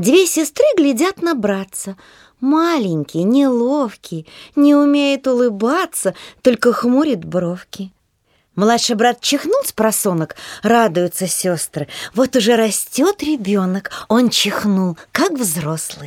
Две сестры глядят на братца. Маленький, неловкий, не умеет улыбаться, только хмурит бровки. Младший брат чихнул с просонок, радуются сестры. Вот уже растет ребенок, он чихнул, как взрослый.